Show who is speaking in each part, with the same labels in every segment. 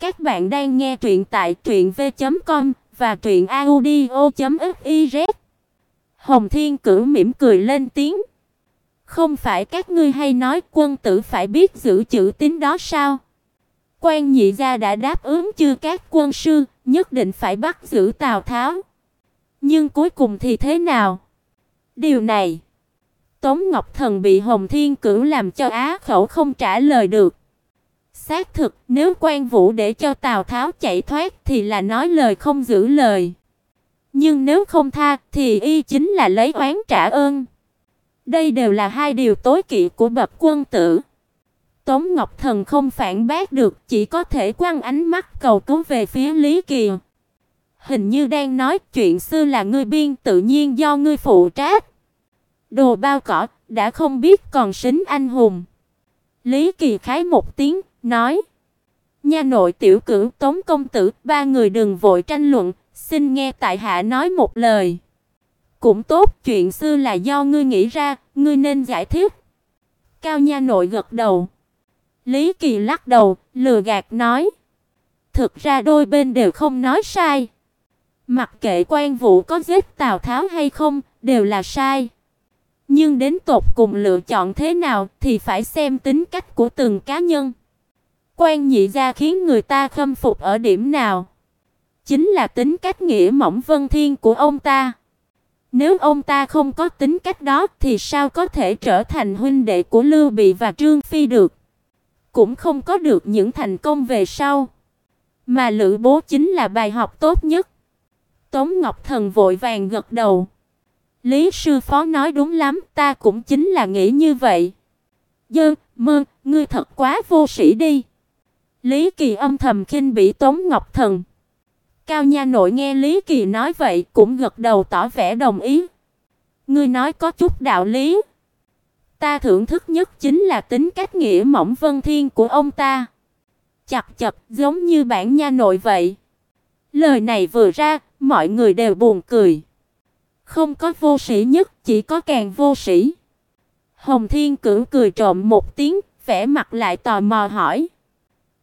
Speaker 1: Các bạn đang nghe truyện tại truyệnv.com và truyệnaudio.fiz. Hồng Thiên Cửu mỉm cười lên tiếng. Không phải các ngươi hay nói quân tử phải biết giữ chữ tín đó sao? Quan nhị gia đã đáp ứng chưa các quân sư, nhất định phải bắt giữ Tào Tháo. Nhưng cuối cùng thì thế nào? Điều này, Tống Ngọc Thần bị Hồng Thiên Cửu làm cho á khẩu không trả lời được. Xác thực, nếu Quan Vũ để cho Tào Tháo chạy thoát thì là nói lời không giữ lời. Nhưng nếu không tha thì y chính là lấy oán trả ơn. Đây đều là hai điều tối kỵ của bậc quân tử. Tống Ngọc Thần không phản bác được, chỉ có thể quăng ánh mắt cầu cứu về phía Lý Kỳ. Hình như đang nói chuyện xưa là ngươi biên tự nhiên do ngươi phụ trách. Đồ bao cỏ, đã không biết còn xính anh hùng. Lý Kỳ khái một tiếng, nói: "Nha nội tiểu cửu Tống công tử, ba người đừng vội tranh luận, xin nghe tại hạ nói một lời." Cũng tốt, chuyện xưa là do ngươi nghĩ ra, ngươi nên giải thích. Cao nha nội gật đầu. Lý Kỳ lắc đầu, lừa gạt nói: "Thực ra đôi bên đều không nói sai. Mặc kệ quan vũ có giết Tào Tháo hay không, đều là sai." Nhưng đến tột cùng lựa chọn thế nào thì phải xem tính cách của từng cá nhân. Quan nhị gia khiến người ta khâm phục ở điểm nào? Chính là tính cách nghĩa mỏng vân thiên của ông ta. Nếu ông ta không có tính cách đó thì sao có thể trở thành huynh đệ của Lưu Bị và Trương Phi được? Cũng không có được những thành công về sau. Mà Lữ Bố chính là bài học tốt nhất. Tống Ngọc Thần vội vàng gật đầu. Lý sư phó nói đúng lắm, ta cũng chính là nghĩ như vậy. Dơ, mơ, ngươi thật quá vô sĩ đi. Lý Kỳ âm thầm khinh bỉ Tống Ngọc Thần. Cao nha nội nghe Lý Kỳ nói vậy, cũng gật đầu tỏ vẻ đồng ý. Ngươi nói có chút đạo lý. Ta thưởng thức nhất chính là tính cách nghĩa mỏng vân thiên của ông ta. Chặt chập giống như bản nha nội vậy. Lời này vừa ra, mọi người đều buồn cười. Không có vô sĩ nhất, chỉ có càng vô sĩ. Hồng Thiên Cửu cười trộm một tiếng, vẻ mặt lại tò mò hỏi: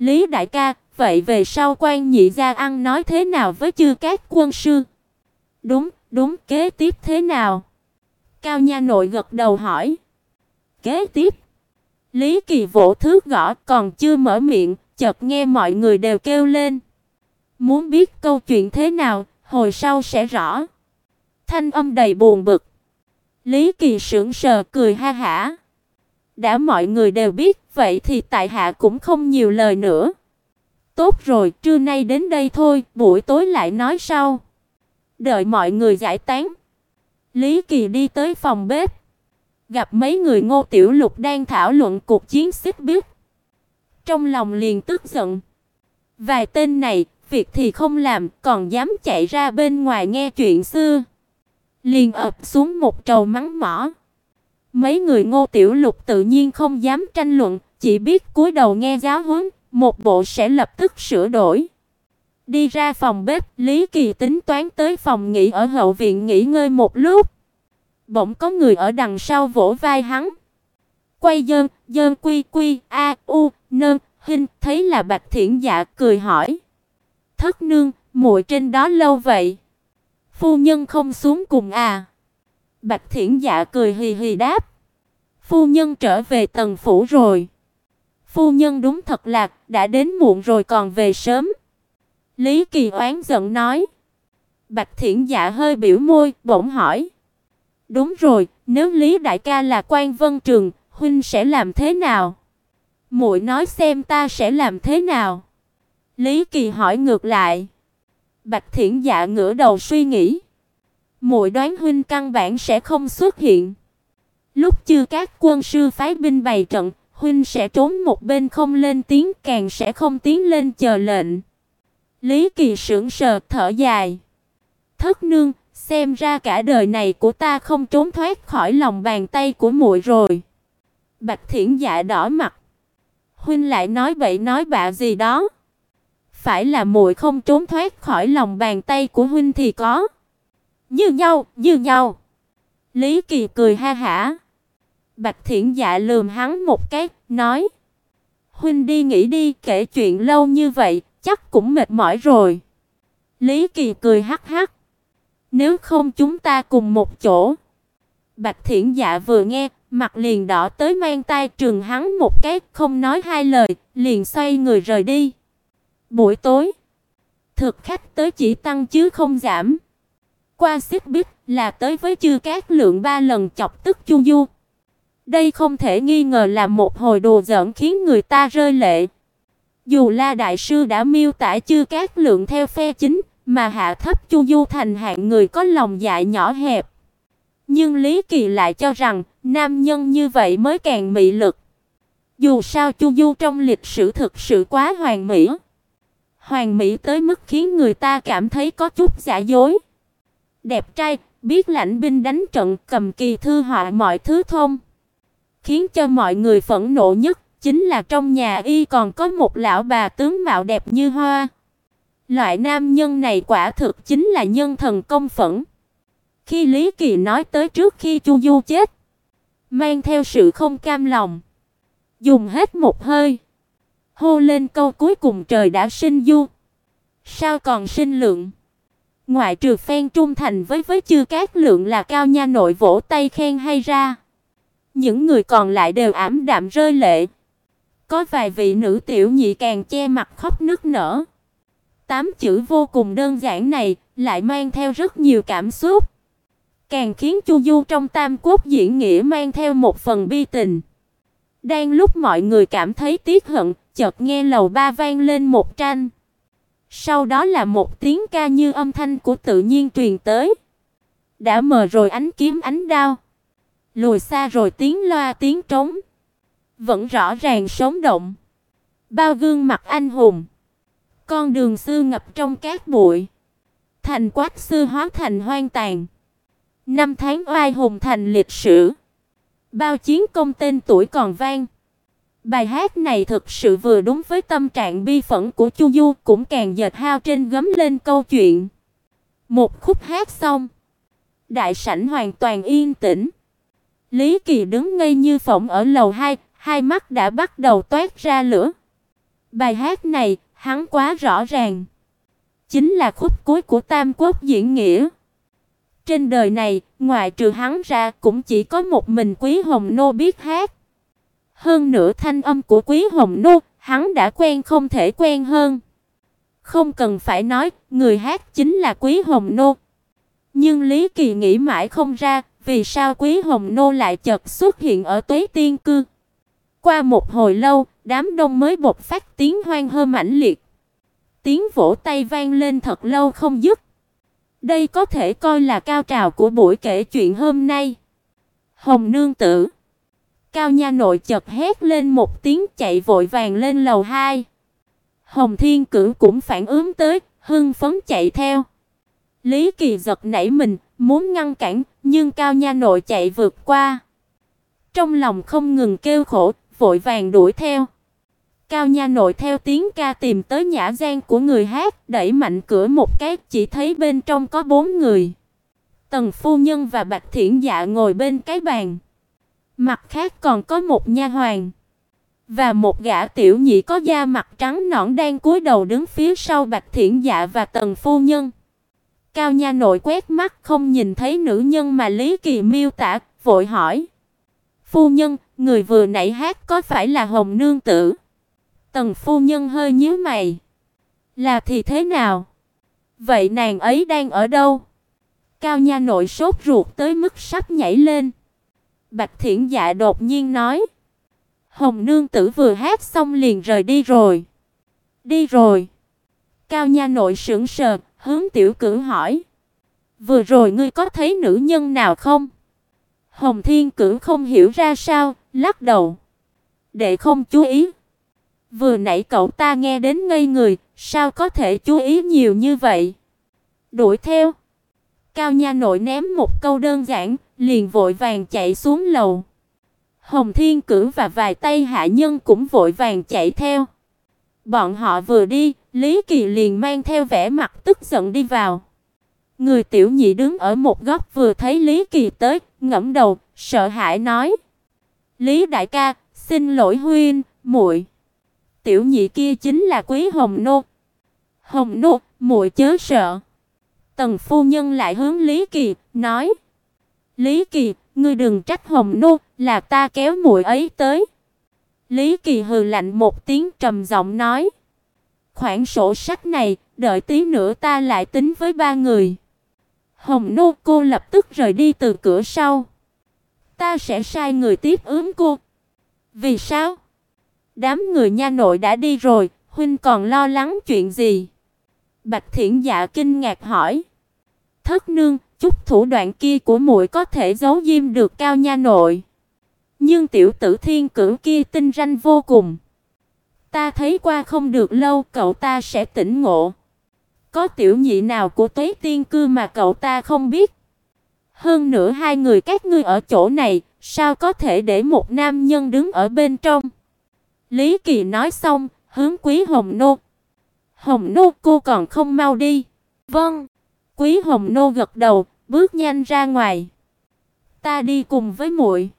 Speaker 1: "Lý đại ca, vậy về sau quan nhị gia ăn nói thế nào với chư các quân sư?" "Đúng, đúng, kế tiếp thế nào?" Cao nha nội gật đầu hỏi. "Kế tiếp?" Lý Kỳ vỗ thước gõ, còn chưa mở miệng, chợt nghe mọi người đều kêu lên. Muốn biết câu chuyện thế nào, hồi sau sẽ rõ thanh âm đầy buồn bực. Lý Kỳ sững sờ cười ha hả. Đã mọi người đều biết, vậy thì tại hạ cũng không nhiều lời nữa. Tốt rồi, trưa nay đến đây thôi, buổi tối lại nói sau. Đợi mọi người giải tán. Lý Kỳ đi tới phòng bếp, gặp mấy người Ngô Tiểu Lục đang thảo luận cuộc chiến xích biết. Trong lòng liền tức giận. Vài tên này, việc thì không làm, còn dám chạy ra bên ngoài nghe chuyện xưa liền ập xuống một trầu mắng mỏ. Mấy người Ngô Tiểu Lục tự nhiên không dám tranh luận, chỉ biết cúi đầu nghe giáo huấn, một bộ sẽ lập tức sửa đổi. Đi ra phòng bếp, Lý Kỳ tính toán tới phòng nghỉ ở hậu viện nghỉ ngơi một lúc. Bỗng có người ở đằng sau vỗ vai hắn. Quay dơn, dơn quy quy, a u, nơn, hình, thấy là Bạch Thiển Dạ cười hỏi. Thất nương, muội trên đó lâu vậy? Phu nhân không xuống cùng à? Bạch Thiển Dạ cười hì hì đáp. Phu nhân trở về tầng phủ rồi. Phu nhân đúng thật là đã đến muộn rồi còn về sớm. Lý Kỳ oán giận nói. Bạch Thiển Dạ hơi biểu môi, bỗng hỏi: "Đúng rồi, nếu Lý đại ca là quan vân trường, huynh sẽ làm thế nào?" Muội nói xem ta sẽ làm thế nào. Lý Kỳ hỏi ngược lại. Bạch Thiển Dạ ngửa đầu suy nghĩ. Muội đoán huynh căn bản sẽ không xuất hiện. Lúc chưa các quân sư phái binh bày trận, huynh sẽ trốn một bên không lên tiếng, càng sẽ không tiến lên chờ lệnh. Lý Kỳ sững sờ thở dài. Thất nương, xem ra cả đời này của ta không trốn thoát khỏi lòng bàn tay của muội rồi. Bạch Thiển Dạ đỏ mặt. Huynh lại nói bậy nói bạ gì đó phải là muội không trốn thoát khỏi lòng bàn tay của huynh thì có. Như nhau, như nhau. Lý Kỳ cười ha hả. Bạch Thiển Dạ lườm hắn một cái, nói: huynh đi nghỉ đi, kể chuyện lâu như vậy, chắc cũng mệt mỏi rồi." Lý Kỳ cười hắc hắc. "Nếu không chúng ta cùng một chỗ." Bạch Thiển Dạ vừa nghe, mặt liền đỏ tới mang tay trừng hắn một cái, không nói hai lời, liền xoay người rời đi. Buổi tối, thực khách tới chỉ tăng chứ không giảm. Qua xích bích là tới với chư cát lượng ba lần chọc tức Chu Du. Đây không thể nghi ngờ là một hồi đồ giỡn khiến người ta rơi lệ. Dù La đại sư đã miêu tả chư cát lượng theo phe chính, mà hạ thấp Chu Du thành hạng người có lòng dạ nhỏ hẹp. Nhưng Lý Kỳ lại cho rằng nam nhân như vậy mới càng mị lực. Dù sao Chu Du trong lịch sử thực sự quá hoàn mỹ. Hoàn mỹ tới mức khiến người ta cảm thấy có chút giả dối. Đẹp trai, biết lãnh binh đánh trận, cầm kỳ thư họa mọi thứ thông. Khiến cho mọi người phẫn nộ nhất chính là trong nhà y còn có một lão bà tướng mạo đẹp như hoa. Loại nam nhân này quả thực chính là nhân thần công phẫn. Khi Lý Kỳ nói tới trước khi Chu Du chết, mang theo sự không cam lòng, dùng hết một hơi, hô lên câu cuối cùng trời đã sinh du, sao còn sinh lượng? Ngoại trừ phen trung thành với với chư các lượng là cao nha nội vỗ tay khen hay ra. Những người còn lại đều ảm đạm rơi lệ. Có vài vị nữ tiểu nhị càng che mặt khóc nức nở. Tám chữ vô cùng đơn giản này lại mang theo rất nhiều cảm xúc càng khiến Chu Du trong Tam Quốc diễn nghĩa mang theo một phần bi tình. Đang lúc mọi người cảm thấy tiếc hận, chợt nghe lầu ba vang lên một tranh. Sau đó là một tiếng ca như âm thanh của tự nhiên truyền tới. Đã mờ rồi ánh kiếm ánh đao. Lùi xa rồi tiếng loa tiếng trống. Vẫn rõ ràng sống động. Bao gương mặt anh hùng. Con đường xưa ngập trong cát bụi. Thành quách xưa hóa thành hoang tàn. Năm tháng oai hùng thành lịch sử. Bao chiến công tên tuổi còn vang. Bài hát này thực sự vừa đúng với tâm trạng bi phẫn của Chu Du, cũng càng dệt hao trên gấm lên câu chuyện. Một khúc hát xong, đại sảnh hoàn toàn yên tĩnh. Lý Kỳ đứng ngây như phỏng ở lầu 2, hai mắt đã bắt đầu toát ra lửa. Bài hát này, hắn quá rõ ràng, chính là khúc cuối của Tam Quốc diễn nghĩa. Trên đời này, ngoài trừ hắn ra cũng chỉ có một mình Quý Hồng Nô biết hát. Hơn nữa thanh âm của Quý Hồng Nô, hắn đã quen không thể quen hơn. Không cần phải nói, người hát chính là Quý Hồng Nô. Nhưng Lý Kỳ nghĩ mãi không ra, vì sao Quý Hồng Nô lại chợt xuất hiện ở Tuế Tiên cư. Qua một hồi lâu, đám đông mới bộc phát tiếng hoan hô mãnh liệt. Tiếng vỗ tay vang lên thật lâu không dứt. Đây có thể coi là cao trào của buổi kể chuyện hôm nay. Hồng nương tử. Cao nha nội chợt hét lên một tiếng chạy vội vàng lên lầu 2. Hồng Thiên Cửu cũng phản ứng tới, hưng phấn chạy theo. Lý Kỳ giật nảy mình, muốn ngăn cản, nhưng Cao nha nội chạy vượt qua. Trong lòng không ngừng kêu khổ, vội vàng đuổi theo. Cao nha nội theo tiếng ca tìm tới nhã gian của người hát, đẩy mạnh cửa một cái, chỉ thấy bên trong có bốn người. Tần phu nhân và Bạch Thiển Dạ ngồi bên cái bàn. Mặt khác còn có một nha hoàn và một gã tiểu nhị có da mặt trắng nõn đang cúi đầu đứng phía sau Bạch Thiển Dạ và Tần phu nhân. Cao nha nội quét mắt không nhìn thấy nữ nhân mà Lý Kỳ miêu tả, vội hỏi: "Phu nhân, người vừa nãy hát có phải là Hồng nương tử?" Tần phu nhân hơi nhíu mày. Là thì thế nào? Vậy nàng ấy đang ở đâu? Cao nha nội sốt ruột tới mức sắp nhảy lên. Bạch Thiển Dạ đột nhiên nói: "Hồng nương tử vừa hát xong liền rời đi rồi." "Đi rồi?" Cao nha nội sững sờ, hướng tiểu cử hỏi: "Vừa rồi ngươi có thấy nữ nhân nào không?" Hồng Thiên Cử không hiểu ra sao, lắc đầu. "Đệ không chú ý." Vừa nãy cậu ta nghe đến ngây người, sao có thể chú ý nhiều như vậy? Đuổi theo. Cao nha nội ném một câu đơn giản, liền vội vàng chạy xuống lầu. Hồng Thiên Cử và vài tay hạ nhân cũng vội vàng chạy theo. Bọn họ vừa đi, Lý Kỳ liền mang theo vẻ mặt tức giận đi vào. Người tiểu nhị đứng ở một góc vừa thấy Lý Kỳ tới, ngẩng đầu, sợ hãi nói: "Lý đại ca, xin lỗi huynh, muội." tiểu nhị kia chính là Quý Hồng Nô. Hồng Nô, muội chớ sợ. Tần phu nhân lại hướng Lý Kỳ nói: "Lý Kỳ, ngươi đừng trách Hồng Nô, là ta kéo muội ấy tới." Lý Kỳ hừ lạnh một tiếng trầm giọng nói: "Khoản sổ sách này, đợi tí nữa ta lại tính với ba người." Hồng Nô cô lập tức rời đi từ cửa sau. "Ta sẽ sai người tiếp ứng cô." "Vì sao?" "Đám người nha nội đã đi rồi, huynh còn lo lắng chuyện gì?" Bạch Thiển Dạ kinh ngạc hỏi. "Thất nương, thủ đoạn kia của muội có thể giấu diêm được cao nha nội." Nhưng tiểu tử Thiên Cửu kia tinh ranh vô cùng. Ta thấy qua không được lâu cậu ta sẽ tỉnh ngộ. Có tiểu nhị nào của Tuế Tiên cư mà cậu ta không biết? Hơn nữa hai người các ngươi ở chỗ này, sao có thể để một nam nhân đứng ở bên trong? Lý Kỳ nói xong, hướng Quý Hồng Nô. Hồng Nô cô còn không mau đi. Vâng. Quý Hồng Nô gật đầu, bước nhanh ra ngoài. Ta đi cùng với muội.